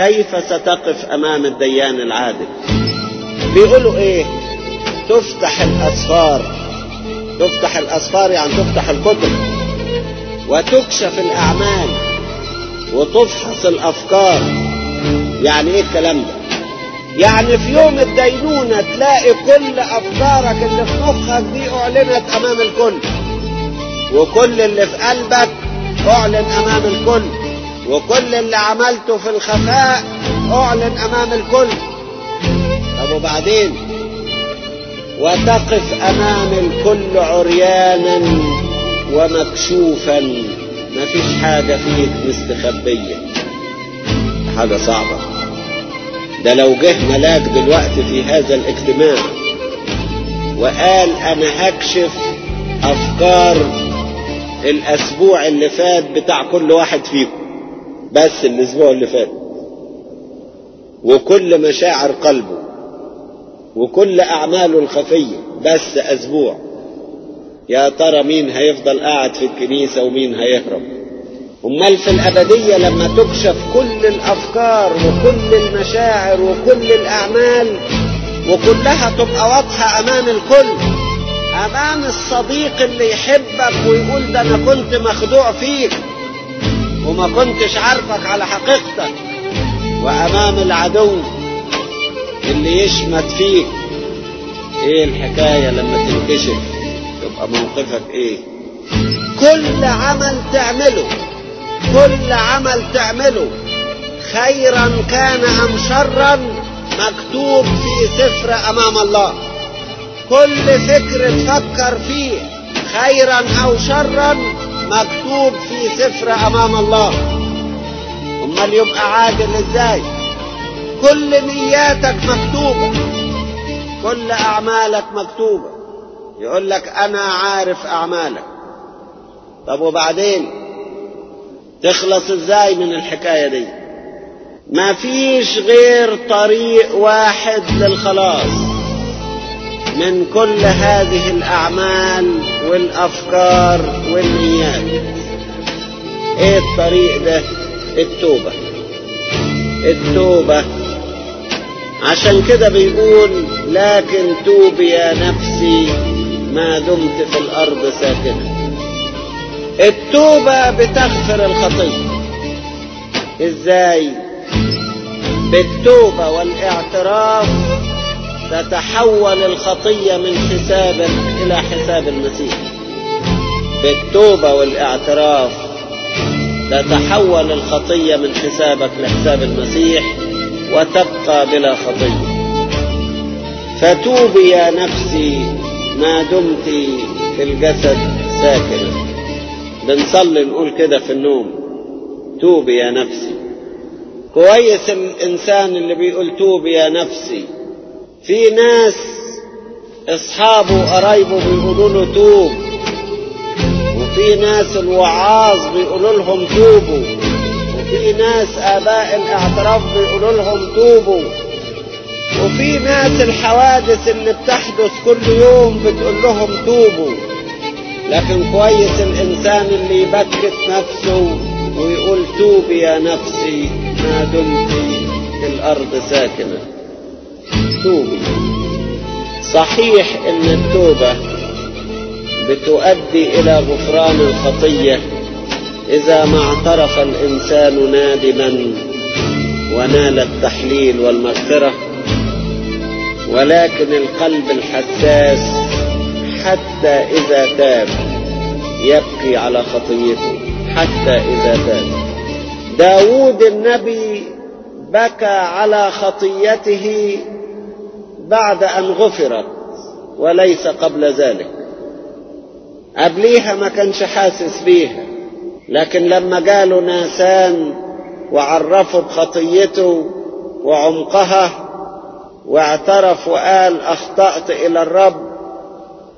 كيف ستقف أمام الديان العادل؟ بيقولوا إيه؟ تفتح الاسفار تفتح الاسفار يعني تفتح الكتب وتكشف الأعمال. وتفحص الأفكار. يعني إيه الكلام ده؟ يعني في يوم الدينونة تلاقي كل أفكارك اللي في مخك دي أعلنت أمام الكل. وكل اللي في قلبك أعلن أمام الكل. وكل اللي عملته في الخفاء أعلن أمام الكل. طب وبعدين وتقف أمام الكل عريانا ومكشوفا. مفيش حاجة فيك مستخبية. حاجة صعبة. ده لو جه ملاك دلوقتي في هذا الاجتماع وقال أنا هكشف أفكار الأسبوع اللي فات بتاع كل واحد فيكم. بس الأسبوع اللي فات. وكل مشاعر قلبه وكل أعماله الخفية بس أسبوع. يا ترى مين هيفضل قاعد في الكنيسة ومين هيهرب؟ أمال في الأبدية لما تكشف كل الأفكار وكل المشاعر وكل الأعمال وكلها تبقى واضحة أمام الكل أمام الصديق اللي يحبك ويقول ده أنا كنت مخدوع فيك وما كنتش عارفك على حقيقتك وأمام العدو اللي يشمت فيك. إيه الحكاية لما تنكشف؟ يبقى موقفك إيه؟ كل عمل تعمله كل عمل تعمله. خيرا كان أم شرا مكتوب في سفر أمام الله. كل فكر تفكر فيه خيرا أو شرا مكتوب في سفر أمام الله. امال يبقى عادل إزاي كل نياتك مكتوبة. كل أعمالك مكتوبة. يقول لك أنا عارف أعمالك. طب وبعدين؟ تخلص إزاي من الحكاية دي؟ ما فيش غير طريق واحد للخلاص. من كل هذه الأعمال والأفكار والنيات. إيه الطريق ده؟ التوبة. التوبة. عشان كده بيقول لكن توب يا نفسي ما دمت في الأرض ساكنة. التوبة بتغفر الخطية إزاي؟ بالتوبة والإعتراف تتحول الخطية من حسابك إلى حساب المسيح. بالتوبة والاعتراف تتحول الخطية من حسابك لحساب المسيح وتبقى بلا خطية. فتوبي يا نفسي ما دمت في الجسد ساكنه بنصلي نقول كده في النوم. توبي يا نفسي. كويس الإنسان اللي بيقول توبي يا نفسي. في ناس اصحابه وقرايبه بيقولوا له توب وفي ناس الوعاظ بيقولوا لهم توبوا وفي ناس آباء الاعتراف بيقولوا لهم توبوا وفي ناس الحوادث اللي بتحدث كل يوم بتقول لهم توبوا. لكن كويس الإنسان اللي يبكت نفسه ويقول توبي يا نفسي ما دمت في الأرض ساكنة. توبي صحيح إن التوبة بتؤدي إلى غفران الخطية إذا ما اعترف الإنسان نادما ونال التحليل والمغفرة. ولكن القلب الحساس حتى إذا تاب يبكي على خطيته. حتى إذا تاب. داود النبي بكى على خطيته بعد أن غفرت وليس قبل ذلك. قبليها ما كانش حاسس بيها لكن لما جاله ناسان وعرفوا بخطيته وعمقها واعترف وقال أخطأت إلى الرب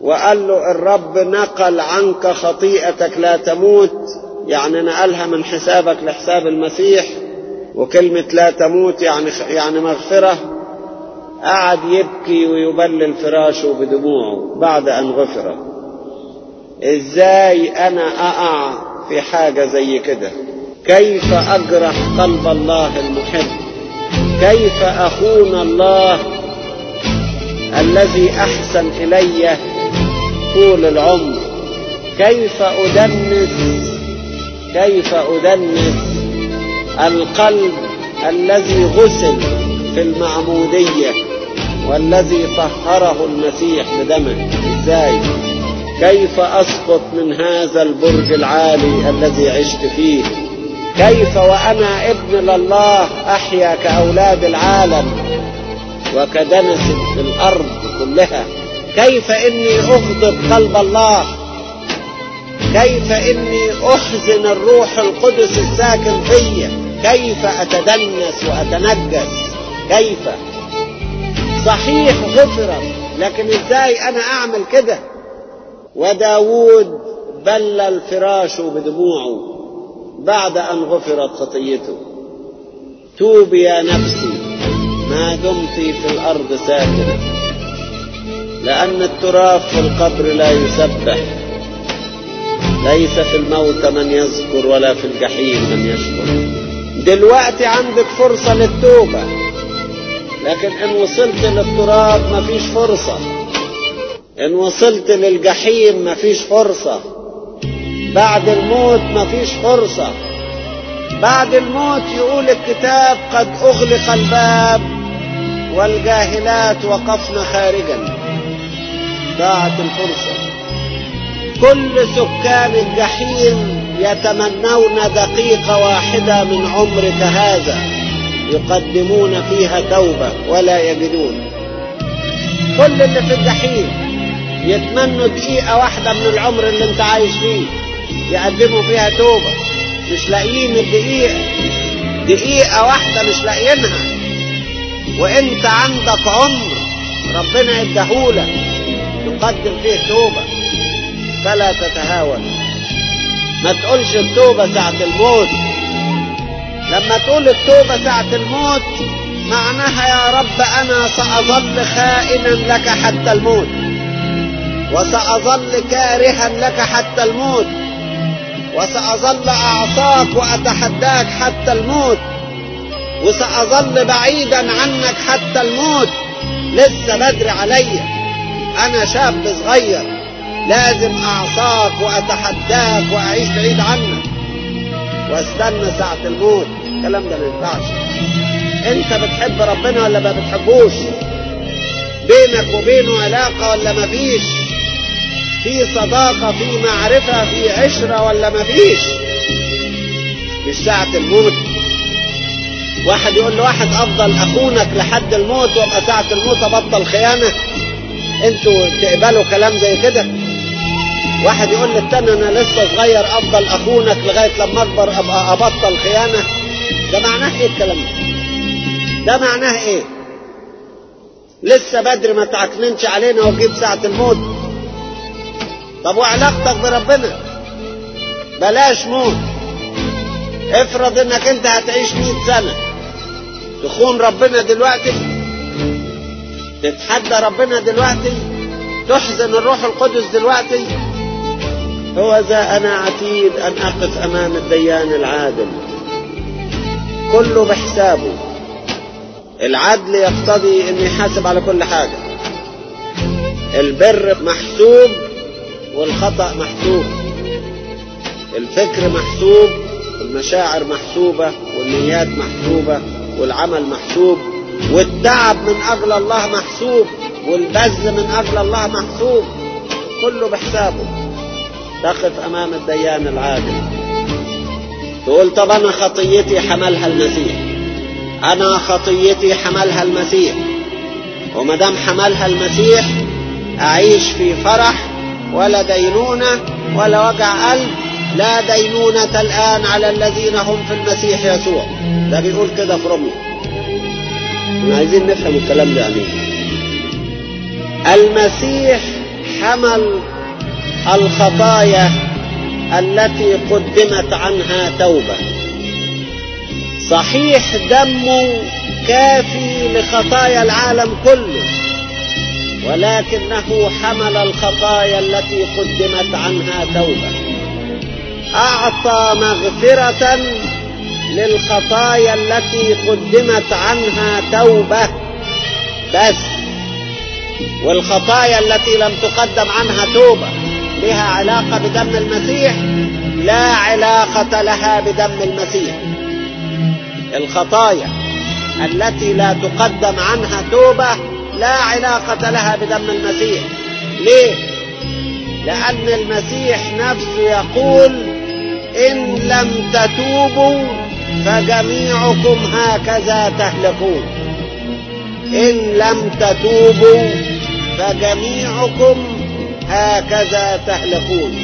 وقال له الرب نقل عنك خطيئتك لا تموت يعني نقلها من حسابك لحساب المسيح وكلمة لا تموت يعني يعني مغفرة. قعد يبكي ويبلل فراشه بدموعه بعد أن غفر. إزاي أنا أقع في حاجة زي كده؟ كيف أجرح قلب الله المحب؟ كيف أخون الله الذي أحسن إلي طول العمر؟ كيف أدنس؟ كيف أدنس القلب الذي غسل في المعمودية والذي طهره المسيح بدمه. إزاي؟ كيف أسقط من هذا البرج العالي الذي عشت فيه؟ كيف وأنا ابن لله أحيا كأولاد العالم وكدنس الأرض كلها؟ كيف إني أغضب قلب الله؟ كيف إني أحزن الروح القدس الساكن فيا؟ كيف أتدنس وأتنجس؟ كيف؟ صحيح غفرت لكن إزاي أنا أعمل كده؟ وداود بل الفراش بدموعه بعد أن غفرت خطيته. توب يا نفسي ما دمت في الأرض ساكنه لأن التراب في القبر لا يسبح. ليس في الموت من يذكر ولا في الجحيم من يشكر. دلوقتي عندك فرصة للتوبة. لكن إن وصلت للتراب مفيش فرصة. إن وصلت للجحيم مفيش فرصة. بعد الموت مفيش فرصة. بعد الموت يقول الكتاب قد أغلق الباب والجاهلات وقفن خارجا. ضاعت الفرصة. كل سكان الجحيم يتمنون دقيقة واحدة من عمرك هذا. يقدمون فيها توبة ولا يجدون. كل اللي في الجحيم يتمنوا دقيقة واحدة من العمر اللي انت عايش فيه يقدموا فيها توبة. مش لاقيين الدقيقة دقيقة واحدة مش لاقيينها. وانت عندك عمر ربنا اداهولك تقدم فيه توبة. فلا تتهاون. ما تقولش التوبة ساعة الموت. لما تقول التوبة ساعة الموت معناها يا رب أنا سأظل خائنا لك حتى الموت وسأظل كارها لك حتى الموت وسأظل أعصاك وأتحداك حتى الموت وسأظل بعيدا عنك حتى الموت. لسه بدري عليا أنا شاب صغير لازم أعصاك وأتحداك وأعيش بعيد عنك. واستنى ساعة الموت. الكلام ده ما ينفعش انت بتحب ربنا ولا ما بتحبوش؟ بينك وبينه علاقة ولا ما فيش؟ في صداقة في معرفة في عشرة ولا ما فيش؟ مش ساعة الموت. واحد يقول لواحد أفضل أخونك لحد الموت وأبقى ساعة الموت أبطل خيانة. أنتوا تقبلوا كلام زي كده؟ واحد يقول للتاني أنا لسه صغير أفضل أخونك لغاية لما أكبر أبقى أبطل خيانة. ده معناه إيه الكلام ده؟ ده معناه إيه؟ لسه بدري ما تعكننش علينا وتجيب ساعة الموت. طب وعلاقتك بربنا؟ بلاش موت. افرض انك انت هتعيش مئة سنة. تخون ربنا دلوقتي. تتحدى ربنا دلوقتي. تحزن الروح القدس دلوقتي. هو ذا أنا عتيد أن أقف أمام الديان العادل. كله بحسابه. العدل يقتضي أن يحاسب على كل حاجة. البر محسوب والخطأ محسوب. الفكر محسوب والمشاعر محسوبة والنيات محسوبة والعمل محسوب. والتعب من أجل الله محسوب والبذل من أجل الله محسوب. كله بحسابه. تقف أمام الديان العادل. تقول طب أنا خطيتي حملها المسيح. أنا خطيتي حملها المسيح. وما دام حملها المسيح أعيش في فرح ولا دينونة ولا وجع قلب لا دينونة الآن على الذين هم في المسيح يسوع. ده بيقول كده في إحنا عايزين نفهم الكلام ده يعني المسيح حمل الخطايا التي قدمت عنها توبة. صحيح دمه كافي لخطايا العالم كله ولكنه حمل الخطايا التي قدمت عنها توبة. أعطى مغفرة للخطايا التي قدمت عنها توبة بس والخطايا التي لم تقدم عنها توبة. لها علاقة بدم المسيح لا علاقة لها بدم المسيح. الخطايا التي لا تقدم عنها توبة لا علاقة لها بدم المسيح. ليه؟ لأن المسيح نفسه يقول إن لم تتوبوا فجميعكم هكذا تهلكون. إن لم تتوبوا فجميعكم هكذا تهلكون